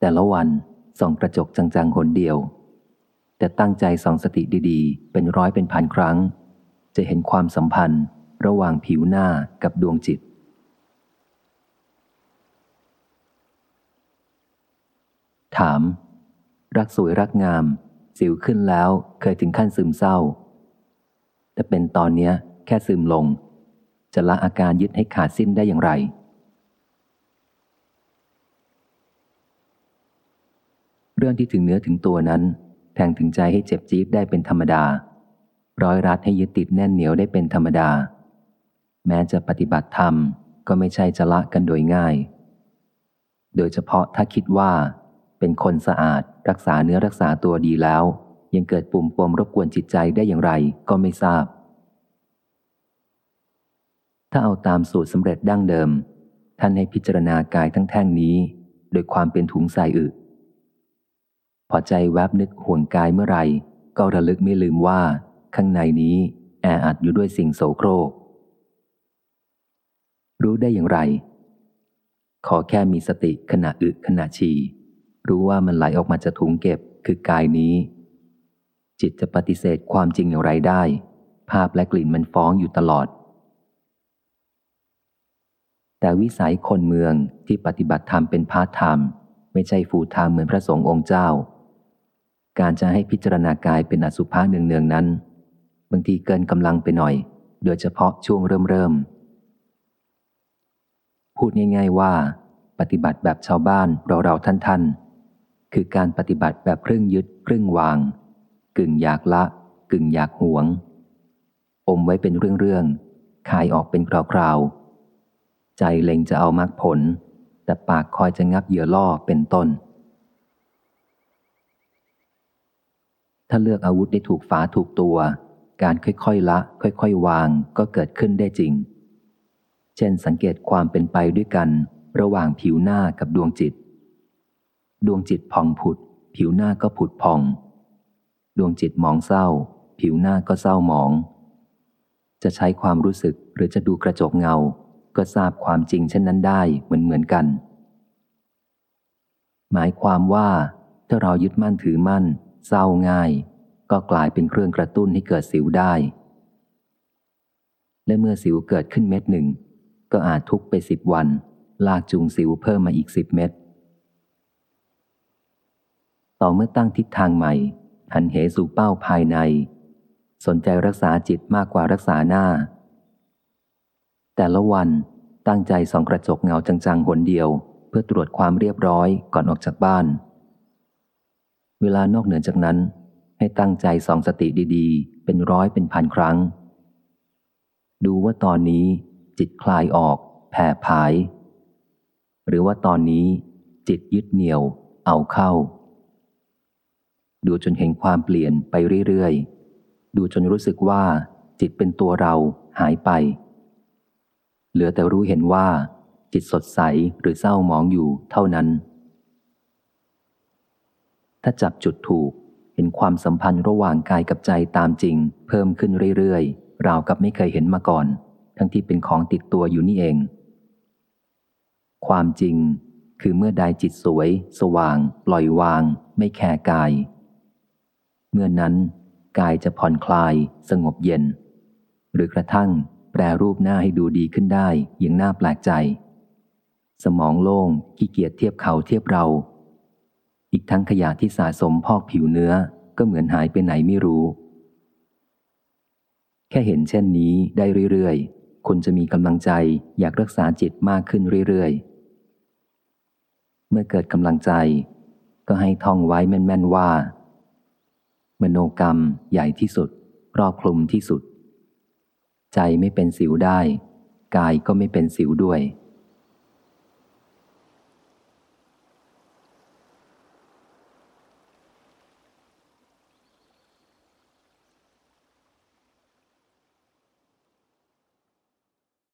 แต่ละวันส่องกระจกจังๆหนเดียว แต่ตั้งใจส่องสติดีๆ เป็นร้อยเป็นพันครั้ง จะเห็นความสัมพันธ์ระหว่างผิวหน้ากับดวงจิต ถาม รักสวยรักงาม สิวขึ้นแล้วเคยถึงขั้นซึมเศร้า แต่เป็นตอนเนี้ยแค่ซึมลง จะละอาการยึดให้ขาดสิ้นได้อย่างไร เรื่องที่ถึงเนื้อถึงตัวนั้น แทงถึงใจให้เจ็บจี๊ดได้เป็นธรรมดา ร้อยรัดให้ยึดติดแน่นเหนียวได้เป็นธรรมดา แม้จะปฏิบัติธรรมก็ไม่ใช่จะละกันโดยง่าย โดยเฉพาะถ้าคิดว่าเป็นคนสะอาดรักษาเนื้อรักษาตัวดีแล้ว ยังเกิดปุ่มปมรบกวนจิตใจได้อย่างไรก็ไม่ทราบ ถ้าเอาตามสูตรสำเร็จดั้งเดิม ท่านให้พิจารณากายทั้งแท่งนี้ โดยความเป็นถุงใส่อึ พอใจแวบนึกห่วงกายเมื่อไรก็ระลึกไม่ลืมว่า ข้างในนี้แออัดอยู่ด้วยสิ่งโสโครก รู้ได้อย่างไร ขอแค่มีสติขณะอึขณะฉี่รู้ว่ามันไหลออกมาจากถุงเก็บคือกายนี้ จิตจะปฏิเสธความจริงอย่างไรได้ ภาพและกลิ่นมันฟ้องอยู่ตลอด แต่วิสัยคนเมืองที่ปฏิบัติธรรมเป็นพาร์ทไทม์ไม่ใช่ full-time เหมือนพระสงฆ์องค์เจ้า การจะให้พิจารณากายเป็นอสุภะเนืองๆนั้น บางทีเกินกำลังไปหน่อย โดยเฉพาะช่วงเริ่มเริ่มพูดง่าย ๆว่า ปฏิบัติแบบชาวบ้านเราเราท่านท่านคือการปฏิบัติแบบครึ่งยึดครึ่งวาง กึ่งอยากละ กึ่งอยากหวง อมไว้เป็นเรื่องๆคายออกเป็นคราวๆ ใจเล็งจะเอามรรคผล แต่ปากคอยจะงับเหยื่อล่อเป็นต้น ถ้าเลือกอาวุธได้ถูกฝาถูกตัว การค่อยๆละ ค่อยๆวางก็เกิดขึ้นได้จริง เช่นสังเกตความเป็นไปด้วยกัน ระหว่างผิวหน้ากับดวงจิต ดวงจิตผ่องผุด ผิวหน้าก็ผุดผ่อง ดวงจิตมองเศร้า ผิวหน้าก็เศร้าหมอง จะใช้ความรู้สึกหรือจะดูกระจกเงา ก็ทราบความจริงเช่นนั้นได้เหมือนเหมือนกัน หมายความว่าถ้าเรายึดมั่นถือมั่น เศร้าง่าย ก็กลายเป็นเครื่องกระตุ้นให้เกิดสิวได้ และเมื่อสิวเกิดขึ้นเม็ดหนึ่ง ก็อาจทุกไปสิบวัน ลากจูงสิวเพิ่มมาอีกสิบเม็ดต่อเมื่อตั้งทิศทางใหม่หันเหสู่เป้าภายใน สนใจรักษาจิตมากกว่ารักษาหน้า แต่ละวันตั้งใจส่องกระจกเงาจังๆหนเดียว เพื่อตรวจความเรียบร้อยก่อนออกจากบ้าน เวลานอกเหนือจากนั้น ให้ตั้งใจส่องสติดีๆ เป็นร้อยเป็นพันครั้ง ดูว่าตอนนี้จิตคลายออก แผ่ผาย หรือว่าตอนนี้ จิตยึดเหนี่ยว เอาเข้า ดูจนเห็นความเปลี่ยนไปเรื่อยๆ ดูจนรู้สึกว่า จิตเป็นตัวเราหายไป เหลือแต่รู้เห็นว่า จิตสดใสหรือเศร้าหมองอยู่เท่านั้น ถ้าจับจุดถูก เห็นความสัมพันธ์ระหว่างกายกับใจตามจริง เพิ่มขึ้นเรื่อยๆ ราวกับไม่เคยเห็นมาก่อน ทั้งที่เป็นของติดตัวอยู่นี่เอง ความจริง คือเมื่อใดจิตสวย สว่าง ปล่อยวาง ไม่แคร์กาย เมื่อนั้น กายจะผ่อนคลาย สงบเย็น หรือกระทั่ง แปรรูปหน้าให้ดูดีขึ้นได้อย่างน่าแปลกใจ สมองโล่งขี้เกียจเทียบเขาเทียบเรา อีกทั้งขยะที่สะสมพอกผิวเนื้อก็เหมือนหายไปไหนไม่รู้ แค่เห็นเช่นนี้ได้เรื่อยๆคุณจะมีกำลังใจอยากรักษาจิตมากขึ้นเรื่อยๆ เมื่อเกิดกำลังใจ ก็ให้ท่องไว้แม่นๆว่า มโนกรรมใหญ่ที่สุดครอบคลุมที่สุด ใจไม่เป็นสิวได้ กายก็ไม่เป็นสิวด้วย